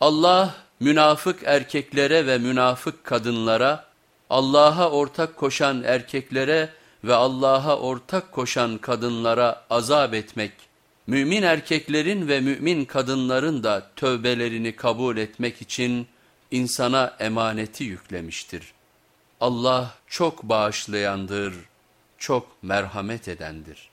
Allah münafık erkeklere ve münafık kadınlara, Allah'a ortak koşan erkeklere ve Allah'a ortak koşan kadınlara azap etmek, mümin erkeklerin ve mümin kadınların da tövbelerini kabul etmek için insana emaneti yüklemiştir. Allah çok bağışlayandır, çok merhamet edendir.